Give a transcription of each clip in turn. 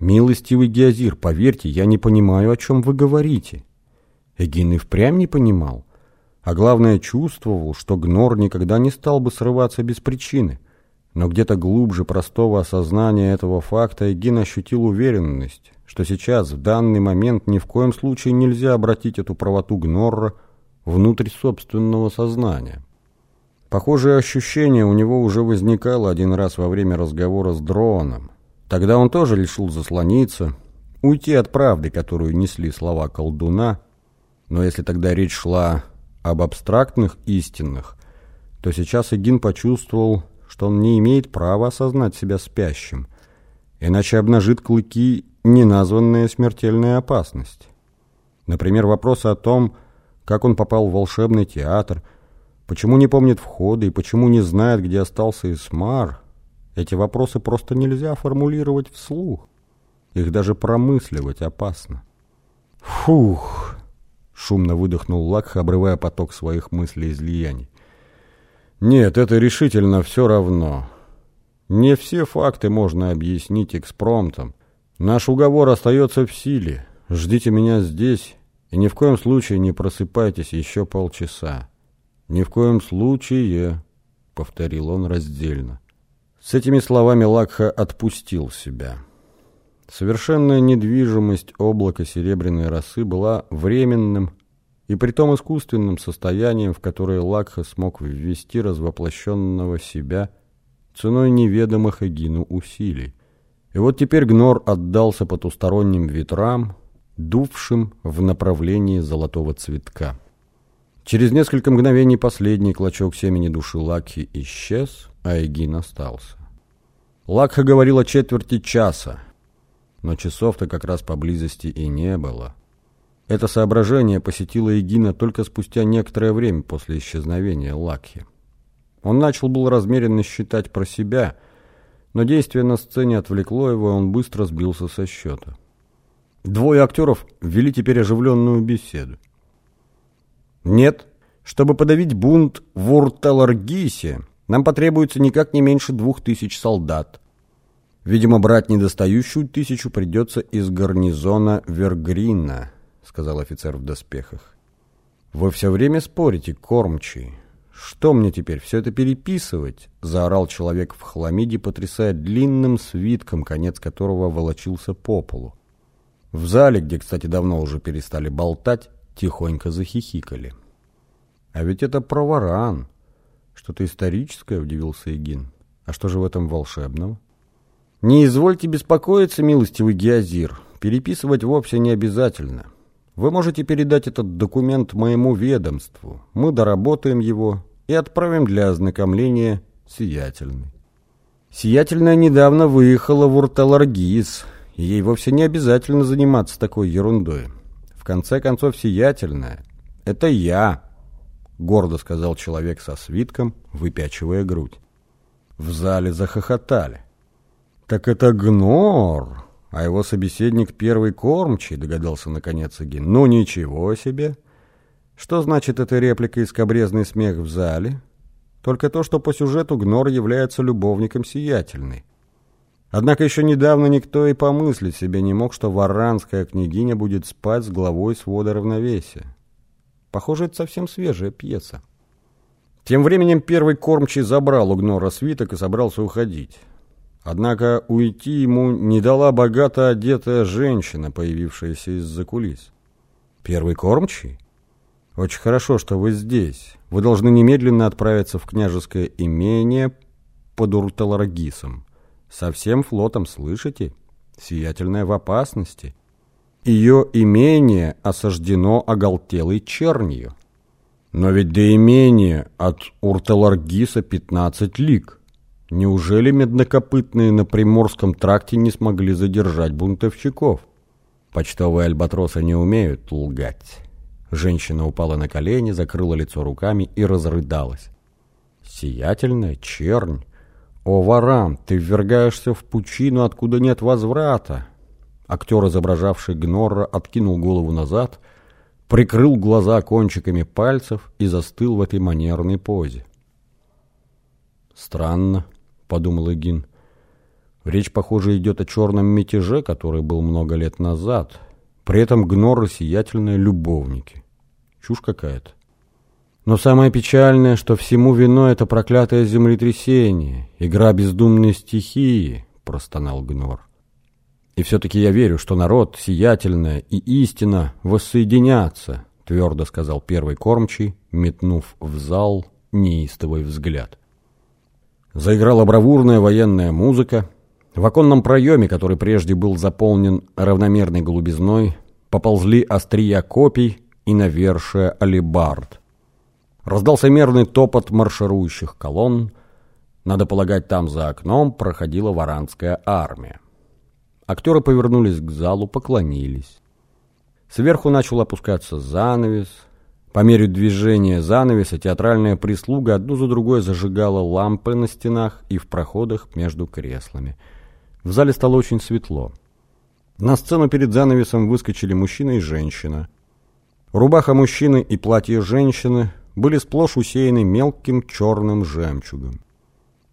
«Милостивый Геозир, поверьте, я не понимаю, о чем вы говорите». Эгин и впрямь не понимал, а главное чувствовал, что Гнор никогда не стал бы срываться без причины. Но где-то глубже простого осознания этого факта Эгин ощутил уверенность, что сейчас, в данный момент, ни в коем случае нельзя обратить эту правоту Гнорра внутрь собственного сознания. Похожее ощущение у него уже возникало один раз во время разговора с Дроном. Тогда он тоже решил заслониться, уйти от правды, которую несли слова колдуна, но если тогда речь шла об абстрактных истинных, то сейчас Эгин почувствовал, что он не имеет права осознать себя спящим, иначе обнажит клыки неназванная смертельная опасность. Например, вопросы о том, как он попал в волшебный театр – Почему не помнит входа и почему не знает, где остался Исмар? Эти вопросы просто нельзя формулировать вслух. Их даже промысливать опасно. Фух! Шумно выдохнул Лакх, обрывая поток своих мыслей излияний. Нет, это решительно все равно. Не все факты можно объяснить экспромтом. Наш уговор остается в силе. Ждите меня здесь и ни в коем случае не просыпайтесь еще полчаса. «Ни в коем случае», — повторил он раздельно. С этими словами Лакха отпустил себя. Совершенная недвижимость облака серебряной росы была временным и притом искусственным состоянием, в которое Лакха смог ввести развоплощенного себя ценой неведомых Эгину усилий. И вот теперь Гнор отдался потусторонним ветрам, дувшим в направлении золотого цветка. Через несколько мгновений последний клочок семени души Лакхи исчез, а Эгин остался. Лакха говорил о четверти часа, но часов-то как раз поблизости и не было. Это соображение посетило Эгина только спустя некоторое время после исчезновения Лакхи. Он начал был размеренно считать про себя, но действие на сцене отвлекло его, и он быстро сбился со счета. Двое актеров вели теперь оживленную беседу. Нет, чтобы подавить бунт в Урталаргисе, нам потребуется никак не меньше двух тысяч солдат. Видимо, брать недостающую тысячу придется из гарнизона Вергрина, сказал офицер в доспехах. Вы все время спорите, кормчий. Что мне теперь, все это переписывать? Заорал человек в хламиде, потрясая длинным свитком, конец которого волочился по полу. В зале, где, кстати, давно уже перестали болтать, тихонько захихикали. «А ведь это проворан!» «Что-то историческое», — удивился Эгин. «А что же в этом волшебного?» «Не извольте беспокоиться, милостивый Геозир. Переписывать вовсе не обязательно. Вы можете передать этот документ моему ведомству. Мы доработаем его и отправим для ознакомления Сиятельный». Сиятельная недавно выехала в Урталаргиз, ей вовсе не обязательно заниматься такой ерундой конце концов, сиятельная. Это я, гордо сказал человек со свитком, выпячивая грудь. В зале захохотали. Так это Гнор, а его собеседник первый кормчий, догадался наконец Игин. Ну ничего себе. Что значит эта реплика и скобрезный смех в зале? Только то, что по сюжету Гнор является любовником сиятельной. Однако еще недавно никто и помыслить себе не мог, что варанская княгиня будет спать с главой свода равновесия. Похоже, это совсем свежая пьеса. Тем временем первый кормчий забрал у Гнора свиток и собрался уходить. Однако уйти ему не дала богато одетая женщина, появившаяся из-за кулис. «Первый кормчий? Очень хорошо, что вы здесь. Вы должны немедленно отправиться в княжеское имение под Урталаргисом. Со всем флотом, слышите? Сиятельная в опасности. Ее имение осаждено оголтелой чернью. Но ведь до имения от Урталаргиса 15 лиг. Неужели меднокопытные на Приморском тракте не смогли задержать бунтовщиков? Почтовые альбатросы не умеют лгать. Женщина упала на колени, закрыла лицо руками и разрыдалась. Сиятельная чернь «О, Варан, ты ввергаешься в пучину, откуда нет возврата!» Актер, изображавший Гнорра, откинул голову назад, прикрыл глаза кончиками пальцев и застыл в этой манерной позе. «Странно», — подумал Эгин. Речь, похоже, идет о черном мятеже, который был много лет назад. При этом гноры сиятельные любовники. Чушь какая-то. Но самое печальное, что всему вино это проклятое землетрясение, игра бездумной стихии, простонал Гнор. И все-таки я верю, что народ, сиятельное и истина воссоединятся, твердо сказал первый кормчий, метнув в зал неистовый взгляд. Заиграла бравурная военная музыка. В оконном проеме, который прежде был заполнен равномерной голубизной, поползли острия копий и навершие алебард. Раздался мерный топот марширующих колонн. Надо полагать, там за окном проходила варанская армия. Актеры повернулись к залу, поклонились. Сверху начал опускаться занавес. По мере движения занавеса театральная прислуга одну за другой зажигала лампы на стенах и в проходах между креслами. В зале стало очень светло. На сцену перед занавесом выскочили мужчина и женщина. Рубаха мужчины и платье женщины были сплошь усеяны мелким черным жемчугом.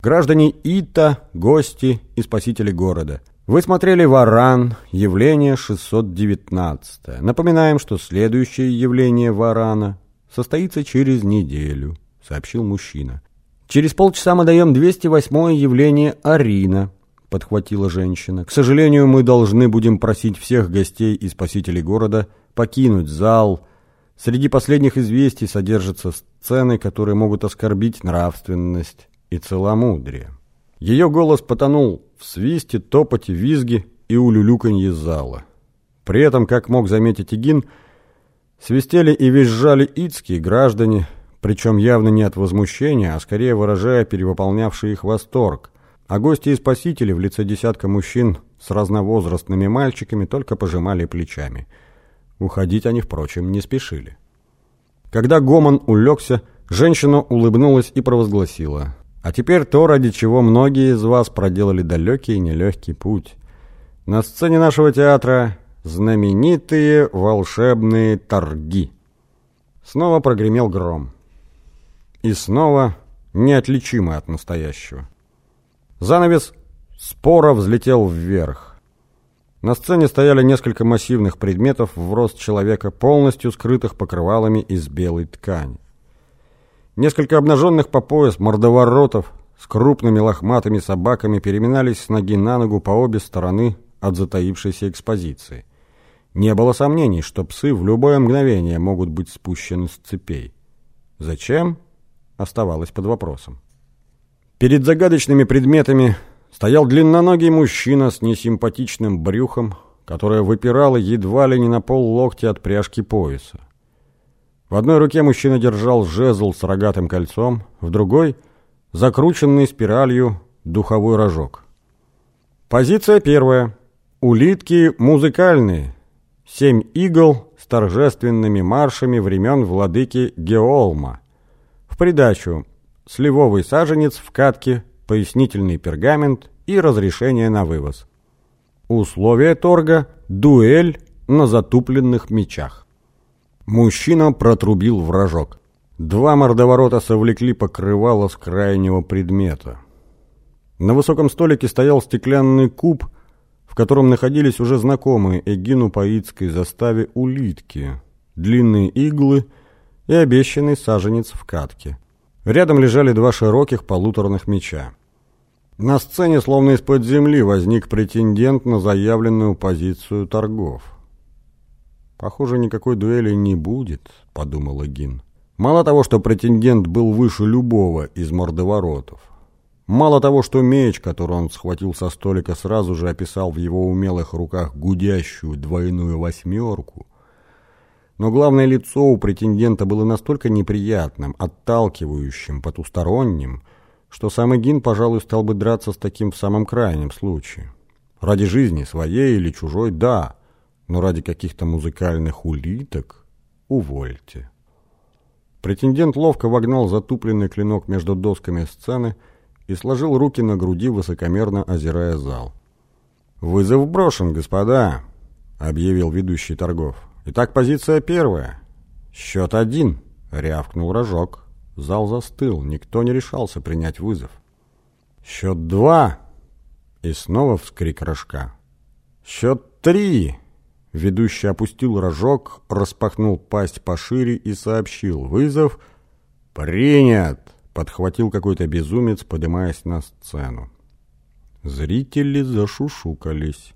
Граждане Ита, гости и спасители города. Вы смотрели «Варан», явление 619. Напоминаем, что следующее явление «Варана» состоится через неделю, сообщил мужчина. Через полчаса мы даем 208 явление «Арина», подхватила женщина. К сожалению, мы должны будем просить всех гостей и спасителей города покинуть зал, Среди последних известий содержатся сцены, которые могут оскорбить нравственность и целомудрие. Ее голос потонул в свисте, топоте, визге и улюлюканье зала. При этом, как мог заметить Игин, свистели и визжали ицкие граждане, причем явно не от возмущения, а скорее выражая перевыполнявший их восторг. А гости и спасители в лице десятка мужчин с разновозрастными мальчиками только пожимали плечами – Уходить они, впрочем, не спешили. Когда Гомон улегся, женщина улыбнулась и провозгласила. «А теперь то, ради чего многие из вас проделали далекий и нелегкий путь. На сцене нашего театра знаменитые волшебные торги». Снова прогремел гром. И снова неотличимый от настоящего. Занавес споро взлетел вверх. На сцене стояли несколько массивных предметов в рост человека, полностью скрытых покрывалами из белой ткани. Несколько обнаженных по пояс мордоворотов с крупными лохматыми собаками переминались с ноги на ногу по обе стороны от затаившейся экспозиции. Не было сомнений, что псы в любое мгновение могут быть спущены с цепей. Зачем? Оставалось под вопросом. Перед загадочными предметами стоял длинноногий мужчина с несимпатичным брюхом, которое выпирало едва ли не на пол локтя от пряжки пояса. В одной руке мужчина держал жезл с рогатым кольцом, в другой — закрученный спиралью духовой рожок. Позиция первая. Улитки музыкальные. Семь игл с торжественными маршами времен владыки Геолма. В придачу сливовый саженец в катке пояснительный пергамент и разрешение на вывоз. Условия торга – дуэль на затупленных мечах. Мужчина протрубил вражок. Два мордоворота совлекли покрывало с крайнего предмета. На высоком столике стоял стеклянный куб, в котором находились уже знакомые Эгину Паитской заставе улитки, длинные иглы и обещанный саженец в катке. Рядом лежали два широких полуторных меча. На сцене, словно из-под земли, возник претендент на заявленную позицию торгов. «Похоже, никакой дуэли не будет», — подумал Гин. Мало того, что претендент был выше любого из мордоворотов. Мало того, что меч, который он схватил со столика, сразу же описал в его умелых руках гудящую двойную восьмерку. Но главное лицо у претендента было настолько неприятным, отталкивающим, потусторонним, что сам Эгин, пожалуй, стал бы драться с таким в самом крайнем случае. Ради жизни, своей или чужой, да, но ради каких-то музыкальных улиток увольте. Претендент ловко вогнал затупленный клинок между досками сцены и сложил руки на груди, высокомерно озирая зал. «Вызов брошен, господа», — объявил ведущий торгов. «Итак, позиция первая. Счет один», — рявкнул рожок. Зал застыл, никто не решался принять вызов. «Счет два!» И снова вскрик рожка. «Счет три!» Ведущий опустил рожок, распахнул пасть пошире и сообщил. «Вызов принят!» Подхватил какой-то безумец, поднимаясь на сцену. Зрители зашушукались.